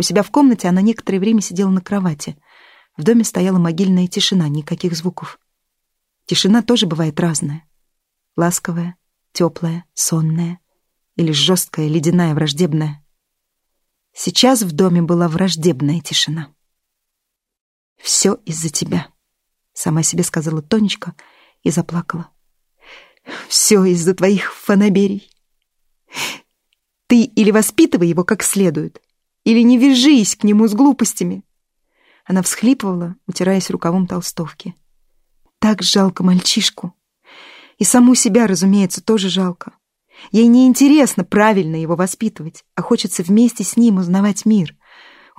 У себя в комнате она некоторое время сидела на кровати. В доме стояла могильная тишина, никаких звуков. Тишина тоже бывает разная. Ласковая, теплая, сонная или жесткая, ледяная, враждебная. Сейчас в доме была враждебная тишина. «Все из-за тебя», — сама себе сказала Тонечка и заплакала. «Все из-за твоих фанаберий. Ты или воспитывай его как следует, или не вяжись к нему с глупостями. Она всхлипывала, утираясь рукавом толстовки. Так жалко мальчишку. И саму себя, разумеется, тоже жалко. Ей не интересно правильно его воспитывать, а хочется вместе с ним узнавать мир.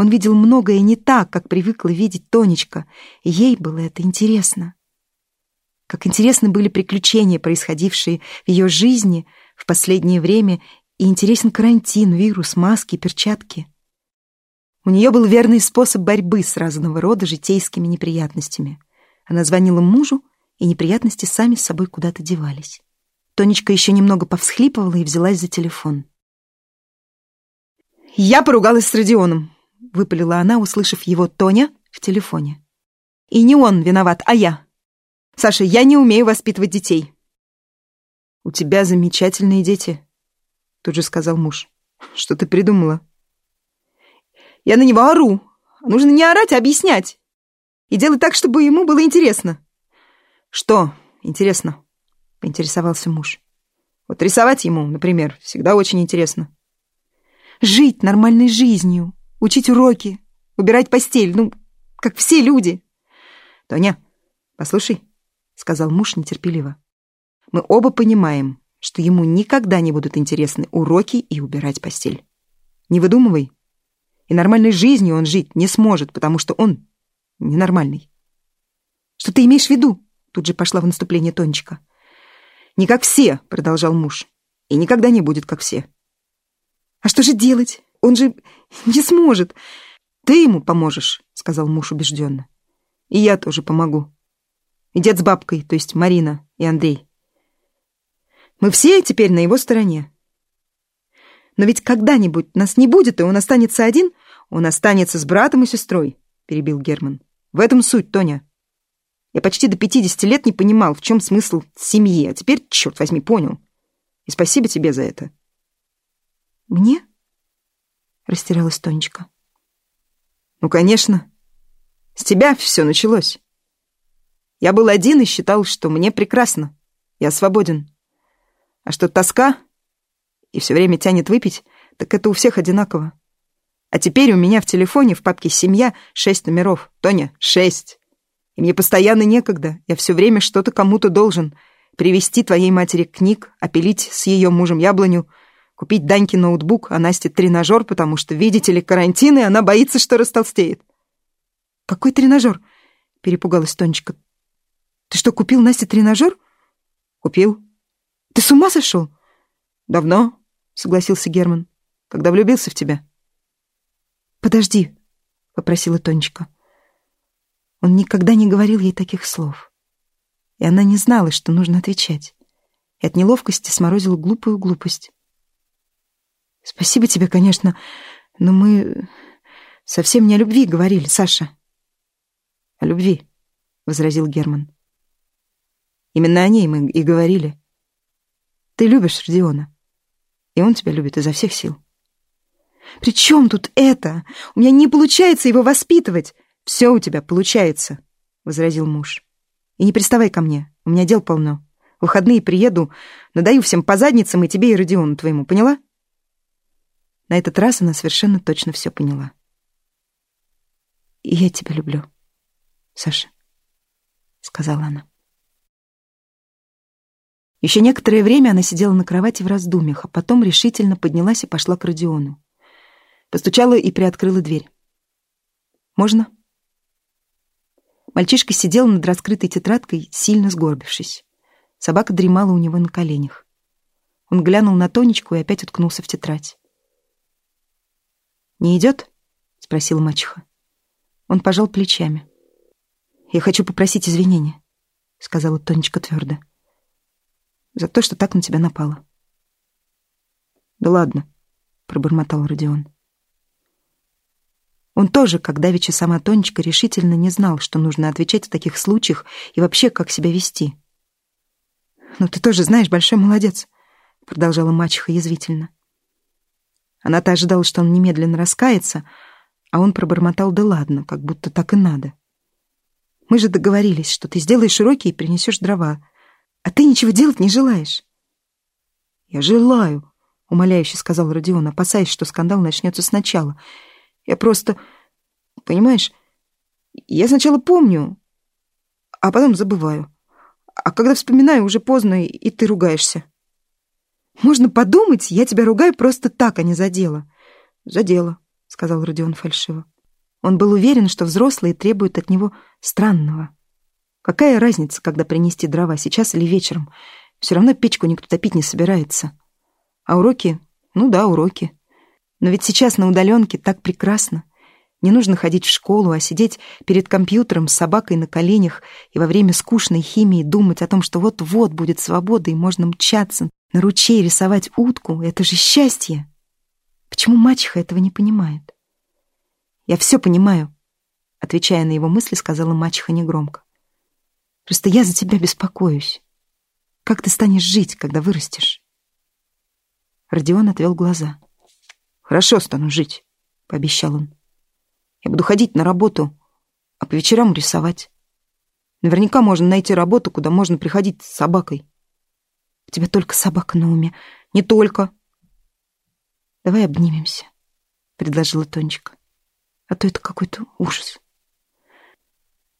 Он видел многое не так, как привыкла видеть Тонечка, и ей было это интересно. Как интересны были приключения, происходившие в ее жизни в последнее время, и интересен карантин, вирус, маски, перчатки. У нее был верный способ борьбы с разного рода житейскими неприятностями. Она звонила мужу, и неприятности сами с собой куда-то девались. Тонечка еще немного повсхлипывала и взялась за телефон. «Я поругалась с Родионом», — выпалила она, услышав его Тоня в телефоне. «И не он виноват, а я. Саша, я не умею воспитывать детей». «У тебя замечательные дети», — тут же сказал муж. «Что ты придумала?» Я на него ору. Нужно не орать, а объяснять. И делать так, чтобы ему было интересно. Что интересно? Поинтересовался муж. Вот рисовать ему, например, всегда очень интересно. Жить нормальной жизнью, учить уроки, убирать постель, ну, как все люди. Тоня, послушай, сказал муж нетерпеливо. Мы оба понимаем, что ему никогда не будут интересны уроки и убирать постель. Не выдумывай, и нормальной жизнью он жить не сможет, потому что он ненормальный. Что ты имеешь в виду? Тут же пошла в наступление Тонечка. Не как все, продолжал муж. И никогда не будет как все. А что же делать? Он же не сможет. Ты ему поможешь, сказал муж убежденно. И я тоже помогу. И дед с бабкой, то есть Марина и Андрей. Мы все теперь на его стороне. Но ведь когда-нибудь нас не будет, и он останется один, он останется с братом и сестрой, перебил Герман. В этом суть, Тоня. Я почти до пятидесяти лет не понимал, в чем смысл семьи, а теперь, черт возьми, понял. И спасибо тебе за это. Мне? Растерялась Тонечка. Ну, конечно. С тебя все началось. Я был один и считал, что мне прекрасно. Я свободен. А что тоска и все время тянет выпить, так это у всех одинаково. А теперь у меня в телефоне в папке «Семья» шесть номеров. Тоня, шесть. И мне постоянно некогда. Я все время что-то кому-то должен. Привезти твоей матери книг, опилить с ее мужем яблоню, купить Даньке ноутбук, а Насте тренажер, потому что, видите ли, карантин, и она боится, что растолстеет. «Какой тренажер?» — перепугалась Тонечка. «Ты что, купил Насте тренажер?» «Купил». «Ты с ума сошел?» «Давно», — согласился Герман, — «когда влюбился в тебя». «Подожди», — попросила Тонечка. Он никогда не говорил ей таких слов. И она не знала, что нужно отвечать. И от неловкости сморозила глупую глупость. «Спасибо тебе, конечно, но мы совсем не о любви говорили, Саша». «О любви», — возразил Герман. «Именно о ней мы и говорили. Ты любишь Родиона, и он тебя любит изо всех сил». «При чем тут это? У меня не получается его воспитывать!» «Все у тебя получается», — возразил муж. «И не приставай ко мне, у меня дел полно. В выходные приеду, надаю всем по задницам и тебе, и Родиону твоему, поняла?» На этот раз она совершенно точно все поняла. «И я тебя люблю, Саша», — сказала она. Еще некоторое время она сидела на кровати в раздумьях, а потом решительно поднялась и пошла к Родиону. Постучала и приоткрыла дверь. «Можно?» Мальчишка сидел над раскрытой тетрадкой, сильно сгорбившись. Собака дремала у него на коленях. Он глянул на Тонечку и опять уткнулся в тетрадь. «Не идет?» — спросила мачеха. Он пожал плечами. «Я хочу попросить извинения», — сказала Тонечка твердо. «За то, что так на тебя напала». «Да ладно», — пробормотал Родион. Он тоже, как давеча сама Тонечка, решительно не знал, что нужно отвечать в таких случаях и вообще, как себя вести. «Ну ты тоже знаешь, большой молодец», — продолжала мачеха язвительно. Она-то ожидала, что он немедленно раскается, а он пробормотал «да ладно», как будто так и надо. «Мы же договорились, что ты сделаешь уроки и принесешь дрова, а ты ничего делать не желаешь». «Я желаю», — умоляюще сказал Родион, опасаясь, что скандал начнется сначала — я просто... Понимаешь, я сначала помню, а потом забываю. А когда вспоминаю, уже поздно, и ты ругаешься. Можно подумать, я тебя ругаю просто так, а не за дело. За дело, сказал Родион фальшиво. Он был уверен, что взрослые требуют от него странного. Какая разница, когда принести дрова, сейчас или вечером? Все равно печку никто топить не собирается. А уроки? Ну да, уроки. Но ведь сейчас на удаленке так прекрасно. Не нужно ходить в школу, а сидеть перед компьютером с собакой на коленях и во время скучной химии думать о том, что вот-вот будет свобода и можно мчаться на ручей рисовать утку. Это же счастье! Почему мачеха этого не понимает? Я все понимаю, отвечая на его мысли, сказала мачеха негромко. Просто я за тебя беспокоюсь. Как ты станешь жить, когда вырастешь? Родион отвел глаза. Хорошо стану жить, пообещал он. Я буду ходить на работу, а по вечерам рисовать. Наверняка можно найти работу, куда можно приходить с собакой. У тебя только собака на уме. Не только. Давай обнимемся, предложила Тонечка. А то это какой-то ужас.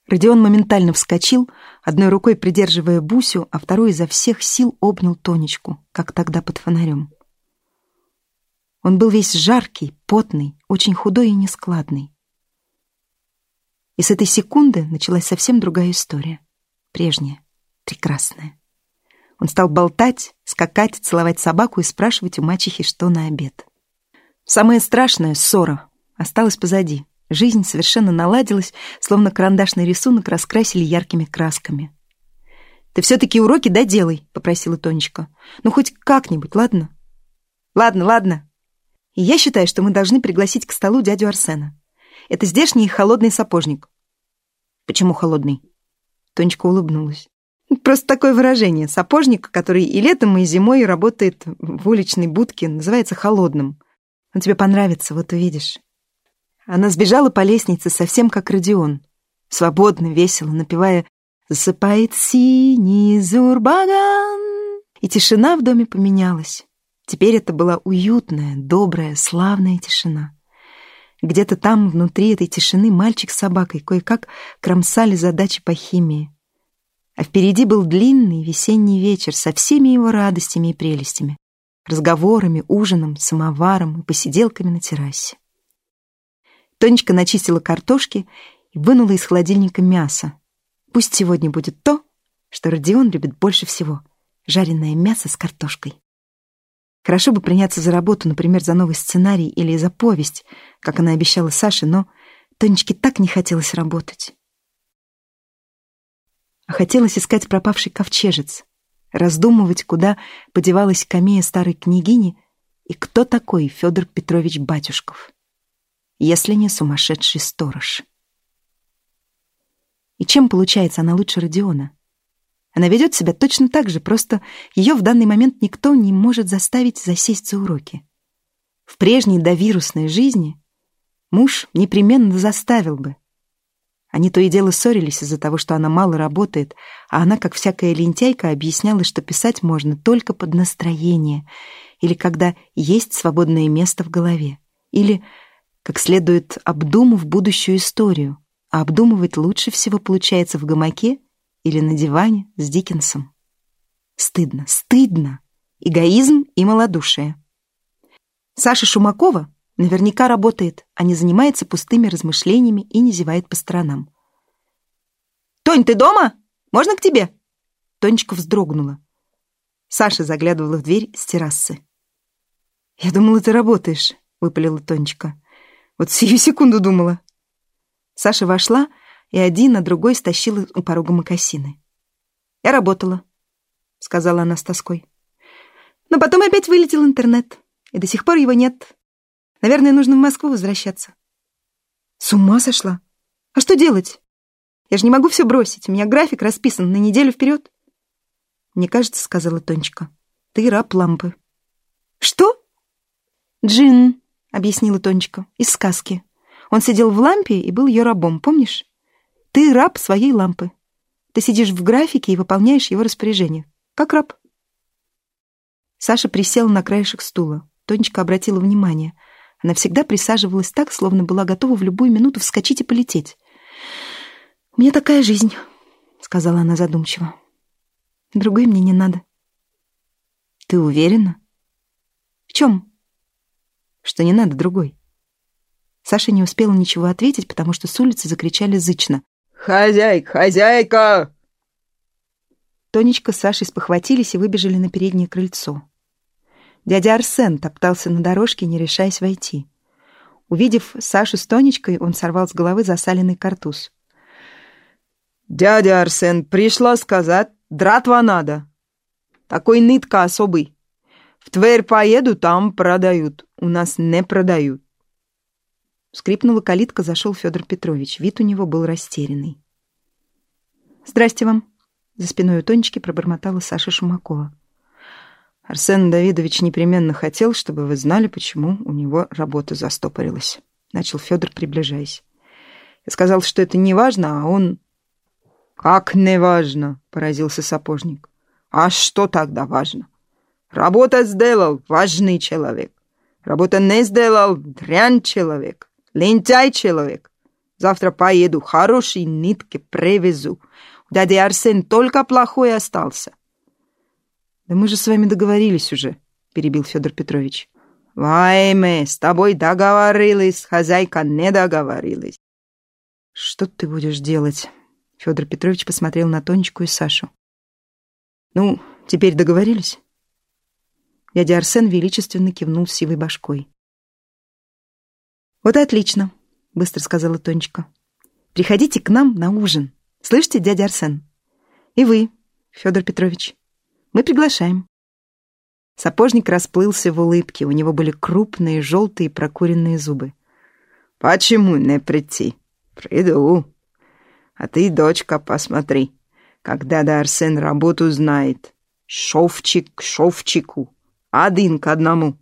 Родион моментально вскочил, одной рукой придерживая Бусю, а второй изо всех сил обнял Тонечку, как тогда под фонарем. Он был весь жаркий, потный, очень худой и нескладный. И с этой секунды началась совсем другая история. Прежняя, прекрасная. Он стал болтать, скакать, целовать собаку и спрашивать у мачехи, что на обед. Самое страшное — ссора. Осталась позади. Жизнь совершенно наладилась, словно карандашный рисунок раскрасили яркими красками. «Ты все-таки уроки доделай», — попросила Тонечка. «Ну, хоть как-нибудь, ладно?» «Ладно, ладно», и я считаю, что мы должны пригласить к столу дядю Арсена. Это здешний холодный сапожник. Почему холодный? Тонечка улыбнулась. Просто такое выражение. Сапожник, который и летом, и зимой работает в уличной будке, называется холодным. Он тебе понравится, вот увидишь. Она сбежала по лестнице, совсем как Родион. Свободно, весело, напевая «Засыпает синий зурбаган». И тишина в доме поменялась. Теперь это была уютная, добрая, славная тишина. Где-то там, внутри этой тишины, мальчик с собакой кое-как кромсали задачи по химии. А впереди был длинный весенний вечер со всеми его радостями и прелестями, разговорами, ужином, самоваром и посиделками на террасе. Тонечка начистила картошки и вынула из холодильника мясо. Пусть сегодня будет то, что Родион любит больше всего — жареное мясо с картошкой. Хорошо бы приняться за работу, например, за новый сценарий или за повесть, как она обещала Саше, но Тонечке так не хотелось работать. А хотелось искать пропавший ковчежец, раздумывать, куда подевалась камея старой княгини и кто такой Федор Петрович Батюшков, если не сумасшедший сторож. И чем, получается, она лучше Родиона? Она ведет себя точно так же, просто ее в данный момент никто не может заставить засесть за уроки. В прежней довирусной жизни муж непременно заставил бы. Они то и дело ссорились из-за того, что она мало работает, а она, как всякая лентяйка, объясняла, что писать можно только под настроение, или когда есть свободное место в голове, или как следует обдумав будущую историю, а обдумывать лучше всего получается в гамаке или на диване с Диккенсом. Стыдно, стыдно. Эгоизм и малодушие. Саша Шумакова наверняка работает, а не занимается пустыми размышлениями и не зевает по сторонам. «Тонь, ты дома? Можно к тебе?» Тонечка вздрогнула. Саша заглядывала в дверь с террасы. «Я думала, ты работаешь», — выпалила Тонечка. «Вот сию секунду думала». Саша вошла и один, а другой стащил у порога мокасины. Я работала, сказала она с тоской. Но потом опять вылетел интернет, и до сих пор его нет. Наверное, нужно в Москву возвращаться. С ума сошла? А что делать? Я же не могу все бросить, у меня график расписан на неделю вперед. Мне кажется, сказала Тонечка, ты раб лампы. Что? Джин, объяснила Тонечка, из сказки. Он сидел в лампе и был ее рабом, помнишь? Ты раб своей лампы. Ты сидишь в графике и выполняешь его распоряжение. Как раб. Саша присела на краешек стула. Тонечка обратила внимание. Она всегда присаживалась так, словно была готова в любую минуту вскочить и полететь. «У меня такая жизнь», — сказала она задумчиво. «Другой мне не надо». «Ты уверена?» «В чем?» «Что не надо другой». Саша не успела ничего ответить, потому что с улицы закричали зычно. «Хозяйка, хозяйка!» Тонечка с Сашей спохватились и выбежали на переднее крыльцо. Дядя Арсен топтался на дорожке, не решаясь войти. Увидев Сашу с Тонечкой, он сорвал с головы засаленный картуз. «Дядя Арсен, пришла сказать, дратва надо. Такой нитка особый. В Тверь поеду, там продают. У нас не продают». Скрипнула калитка, зашел Федор Петрович. Вид у него был растерянный. «Здрасте вам!» За спиной у Тонечки пробормотала Саша Шумакова. Арсен Давидович непременно хотел, чтобы вы знали, почему у него работа застопорилась. Начал Федор, приближаясь. Я сказал, что это не важно, а он... Как не важно, поразился сапожник. А что тогда важно? Работа сделал, важный человек. Работа не сделал, дрянь человек. Лентяй человек. Завтра поеду, хорошие нитки привезу. У дяди Арсен только плохой остался. «Да мы же с вами договорились уже», — перебил Федор Петрович. «Вайме, с тобой договорились, хозяйка не договорилась». «Что ты будешь делать?» Федор Петрович посмотрел на Тонечку и Сашу. «Ну, теперь договорились?» Дядя Арсен величественно кивнул сивой башкой. «Вот и отлично», — быстро сказала Тонечка. «Приходите к нам на ужин. Слышите, дядя Арсен? И вы, Федор Петрович». Мы приглашаем». Сапожник расплылся в улыбке, у него были крупные, желтые прокуренные зубы. «Почему не прийти? Приду. А ты, дочка, посмотри, когда да работу знает. Шовчик к шовчику, один к одному».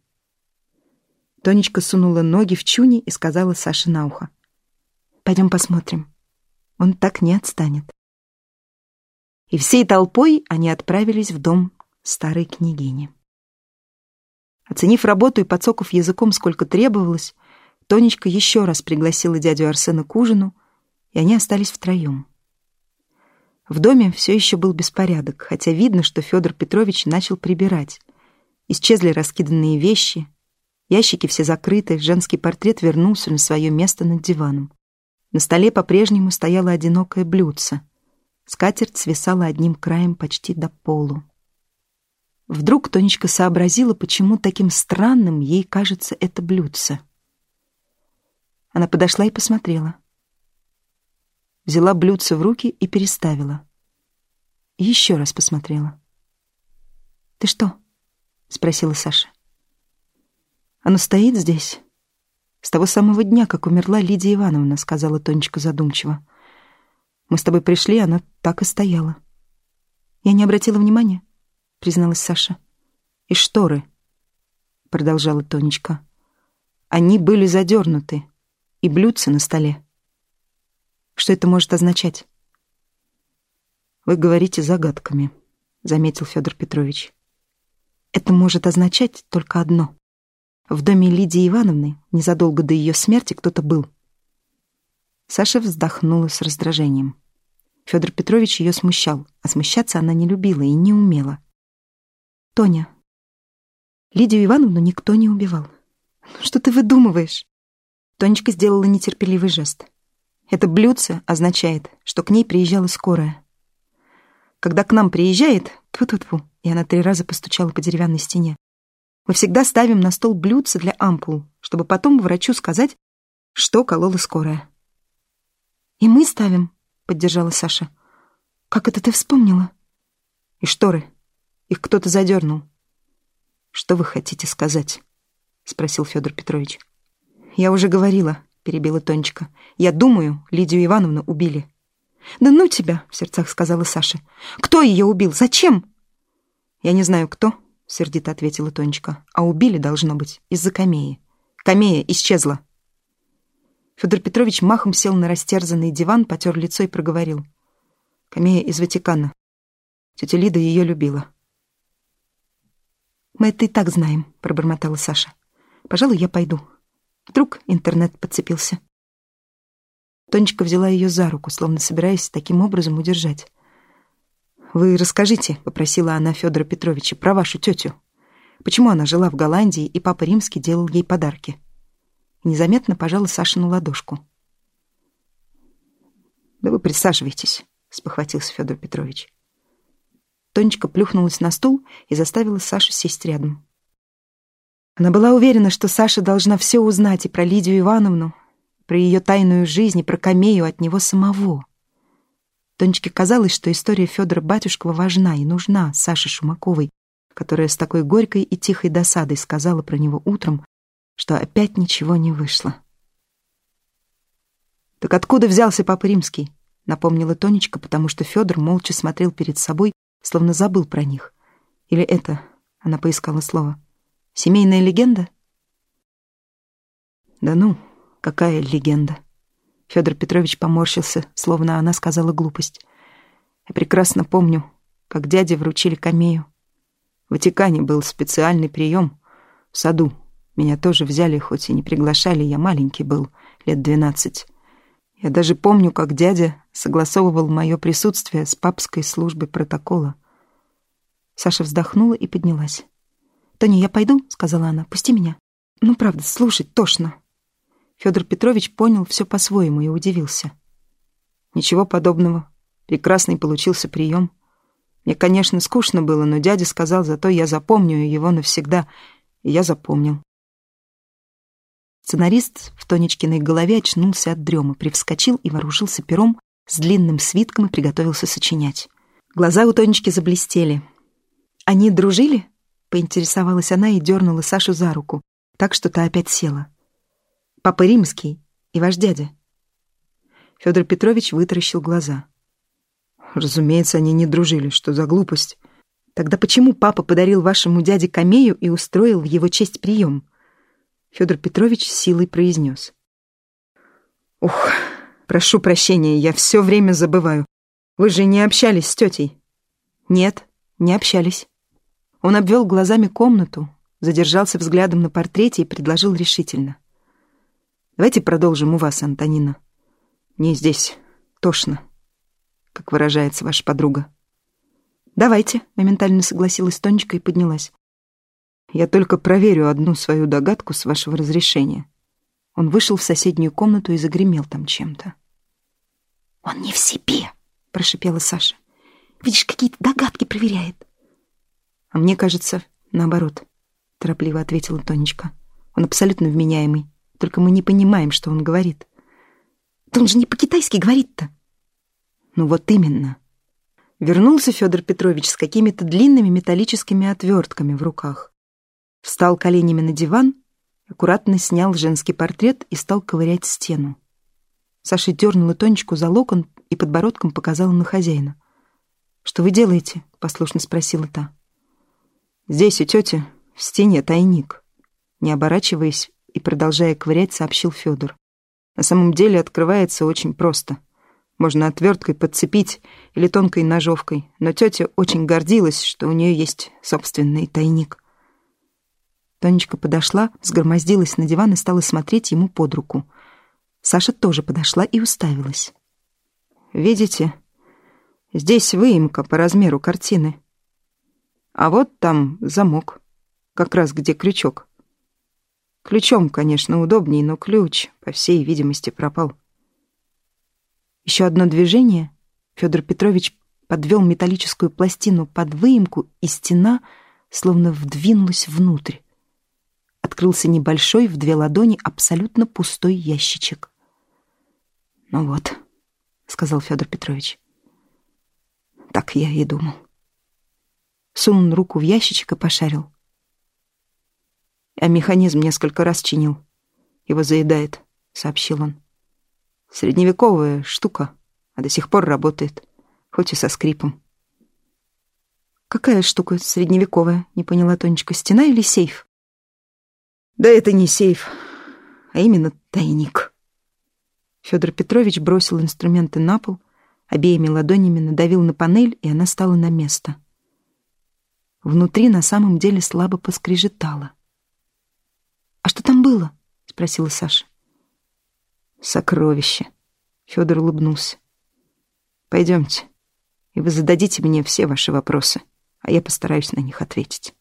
Тонечка сунула ноги в чуни и сказала Саше на ухо. «Пойдем посмотрим. Он так не отстанет» и всей толпой они отправились в дом старой княгини. Оценив работу и подсоков языком, сколько требовалось, Тонечка еще раз пригласила дядю Арсена к ужину, и они остались втроем. В доме все еще был беспорядок, хотя видно, что Федор Петрович начал прибирать. Исчезли раскиданные вещи, ящики все закрыты, женский портрет вернулся на свое место над диваном. На столе по-прежнему стояло одинокое блюдце — Скатерть свисала одним краем почти до полу. Вдруг Тонечка сообразила, почему таким странным ей кажется это блюдце. Она подошла и посмотрела. Взяла блюдце в руки и переставила. И еще раз посмотрела. «Ты что?» — спросила Саша. «Оно стоит здесь?» «С того самого дня, как умерла Лидия Ивановна», — сказала Тонечка задумчиво. Мы с тобой пришли, она так и стояла. Я не обратила внимания, призналась Саша. И шторы, продолжала Тонечка. Они были задернуты, и блюдце на столе. Что это может означать? Вы говорите загадками, заметил Федор Петрович. Это может означать только одно. В доме Лидии Ивановны незадолго до ее смерти кто-то был — Саша вздохнула с раздражением. Федор Петрович ее смущал, а смущаться она не любила и не умела. «Тоня, Лидию Ивановну никто не убивал. Ну, что ты выдумываешь?» Тонечка сделала нетерпеливый жест. Это блюдце означает, что к ней приезжала скорая. Когда к нам приезжает, тьфу-тьфу-тьфу, и она три раза постучала по деревянной стене, мы всегда ставим на стол блюдце для ампул, чтобы потом врачу сказать, что колола скорая. «И мы ставим», — поддержала Саша. «Как это ты вспомнила?» И шторы. Их кто-то задернул. Что вы хотите сказать? Спросил Федор Петрович. Я уже говорила, перебила Тонечка. Я думаю, Лидию Ивановну убили. Да ну тебя, в сердцах сказала Саша. Кто ее убил? Зачем? Я не знаю, кто, сердито ответила Тонечка. А убили, должно быть, из-за камеи. Камея исчезла. Федор Петрович махом сел на растерзанный диван, потер лицо и проговорил. Камея из Ватикана. Тетя Лида ее любила. «Мы это и так знаем», — пробормотала Саша. «Пожалуй, я пойду. Вдруг интернет подцепился». Тонечка взяла ее за руку, словно собираясь таким образом удержать. «Вы расскажите», — попросила она Федора Петровича, — «про вашу тетю. Почему она жила в Голландии, и папа Римский делал ей подарки?» Незаметно пожала Сашину ладошку. «Да вы присаживайтесь», — спохватился Федор Петрович. Тонечка плюхнулась на стул и заставила Сашу сесть рядом. Она была уверена, что Саша должна все узнать и про Лидию Ивановну, про ее тайную жизнь и про Камею от него самого. Тонечке казалось, что история Федора Батюшкова важна и нужна Саше Шумаковой, которая с такой горькой и тихой досадой сказала про него утром, что опять ничего не вышло. «Так откуда взялся Папа Римский?» — напомнила Тонечка, потому что Федор молча смотрел перед собой, словно забыл про них. Или это, она поискала слово, семейная легенда? Да ну, какая легенда? Федор Петрович поморщился, словно она сказала глупость. Я прекрасно помню, как дяде вручили камею. В Ватикане был специальный прием в саду. Меня тоже взяли, хоть и не приглашали, я маленький был, лет двенадцать. Я даже помню, как дядя согласовывал мое присутствие с папской службой протокола. Саша вздохнула и поднялась. «Тоня, я пойду?» — сказала она. «Пусти меня». «Ну, правда, слушать тошно». Федор Петрович понял все по-своему и удивился. «Ничего подобного. Прекрасный получился прием. Мне, конечно, скучно было, но дядя сказал, зато я запомню его навсегда. И я запомнил. Сценарист в Тонечкиной голове очнулся от дремы, привскочил и вооружился пером с длинным свитком и приготовился сочинять. Глаза у Тонечки заблестели. «Они дружили?» — поинтересовалась она и дернула Сашу за руку, так что та опять села. «Папа Римский и ваш дядя». Федор Петрович вытаращил глаза. «Разумеется, они не дружили. Что за глупость?» «Тогда почему папа подарил вашему дяде камею и устроил в его честь прием?» Федор Петрович силой произнес. «Ух, прошу прощения, я все время забываю. Вы же не общались с тетей?» «Нет, не общались». Он обвел глазами комнату, задержался взглядом на портрете и предложил решительно. «Давайте продолжим у вас, Антонина. Мне здесь тошно, как выражается ваша подруга». «Давайте», — моментально согласилась Тонечка и поднялась. Я только проверю одну свою догадку с вашего разрешения. Он вышел в соседнюю комнату и загремел там чем-то. «Он не в себе», — прошипела Саша. «Видишь, какие-то догадки проверяет». «А мне кажется, наоборот», — торопливо ответила Тонечка. «Он абсолютно вменяемый, только мы не понимаем, что он говорит». «Да он же не по-китайски говорит-то». «Ну вот именно». Вернулся Федор Петрович с какими-то длинными металлическими отвертками в руках. Встал коленями на диван, аккуратно снял женский портрет и стал ковырять стену. Саша дернула Тонечку за локон и подбородком показала на хозяина. «Что вы делаете?» — послушно спросила та. «Здесь у тети в стене тайник», — не оборачиваясь и продолжая ковырять, сообщил Федор. «На самом деле открывается очень просто. Можно отверткой подцепить или тонкой ножовкой, но тетя очень гордилась, что у нее есть собственный тайник». Тонечка подошла, сгромоздилась на диван и стала смотреть ему под руку. Саша тоже подошла и уставилась. «Видите, здесь выемка по размеру картины. А вот там замок, как раз где крючок. Ключом, конечно, удобней, но ключ, по всей видимости, пропал. Еще одно движение. Федор Петрович подвел металлическую пластину под выемку, и стена словно вдвинулась внутрь открылся небольшой в две ладони абсолютно пустой ящичек. «Ну вот», — сказал Федор Петрович. «Так я и думал». Сунул руку в ящичек и пошарил. А механизм несколько раз чинил. Его заедает, сообщил он. Средневековая штука, а до сих пор работает, хоть и со скрипом. Какая штука средневековая? Не поняла Тонечка. Стена или сейф? Да это не сейф, а именно тайник. Федор Петрович бросил инструменты на пол, обеими ладонями надавил на панель, и она стала на место. Внутри на самом деле слабо поскрежетало. «А что там было?» — спросила Саша. «Сокровище», — Федор улыбнулся. «Пойдемте, и вы зададите мне все ваши вопросы, а я постараюсь на них ответить».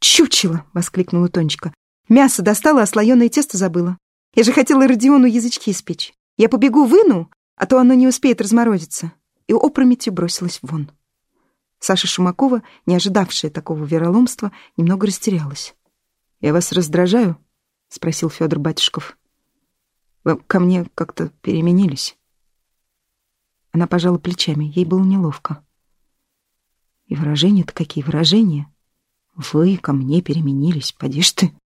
«Чучело!» — воскликнула Тонечка. «Мясо достала, а слоеное тесто забыла. Я же хотела Родиону язычки испечь. Я побегу выну, а то оно не успеет разморозиться». И опрометью бросилась вон. Саша Шумакова, не ожидавшая такого вероломства, немного растерялась. «Я вас раздражаю?» — спросил Федор Батюшков. «Вы ко мне как-то переменились». Она пожала плечами, ей было неловко. И выражения-то какие выражения! Вы ко мне переменились, поди ж ты.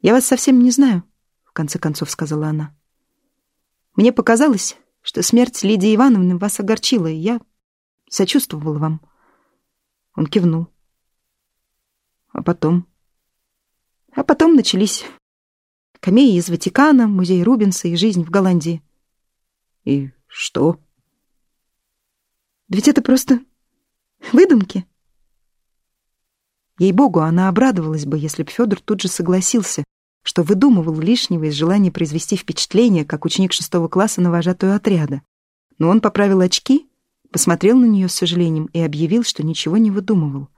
Я вас совсем не знаю, в конце концов сказала она. Мне показалось, что смерть Лидии Ивановны вас огорчила, и я сочувствовала вам. Он кивнул. А потом? А потом начались камеи из Ватикана, музей Рубенса и жизнь в Голландии. И что? Ведь это просто выдумки. Ей-богу, она обрадовалась бы, если б Федор тут же согласился, что выдумывал лишнего из желания произвести впечатление, как ученик шестого класса на вожатую отряда. Но он поправил очки, посмотрел на нее с сожалением и объявил, что ничего не выдумывал.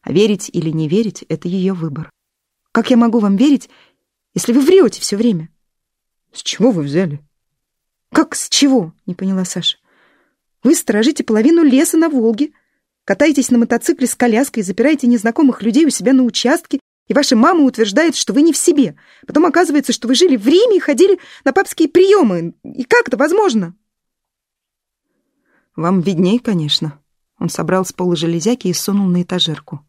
А верить или не верить — это ее выбор. «Как я могу вам верить, если вы врете все время?» «С чего вы взяли?» «Как с чего?» — не поняла Саша. «Вы сторожите половину леса на Волге, Катаетесь на мотоцикле с коляской, запираете незнакомых людей у себя на участке, и ваша мама утверждает, что вы не в себе. Потом оказывается, что вы жили в Риме и ходили на папские приемы. И как это возможно? Вам видней, конечно. Он собрал с пола железяки и сунул на этажерку.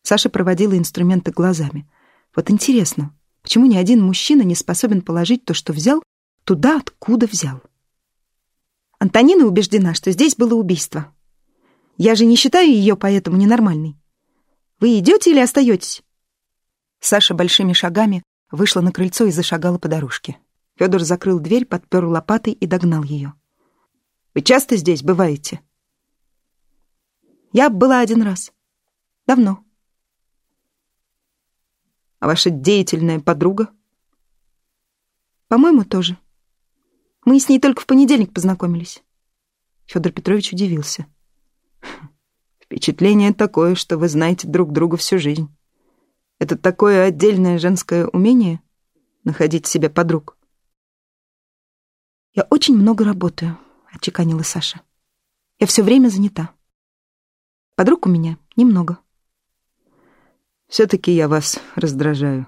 Саша проводила инструменты глазами. Вот интересно, почему ни один мужчина не способен положить то, что взял, туда, откуда взял? Антонина убеждена, что здесь было убийство. Я же не считаю ее поэтому ненормальной. Вы идете или остаетесь?» Саша большими шагами вышла на крыльцо и зашагала по дорожке. Федор закрыл дверь, подпер лопатой и догнал ее. «Вы часто здесь бываете?» «Я была один раз. Давно». «А ваша деятельная подруга?» «По-моему, тоже. Мы с ней только в понедельник познакомились». Федор Петрович удивился. Впечатление такое, что вы знаете друг друга всю жизнь. Это такое отдельное женское умение — находить себе подруг. «Я очень много работаю», — отчеканила Саша. «Я все время занята. Подруг у меня немного». «Все-таки я вас раздражаю»,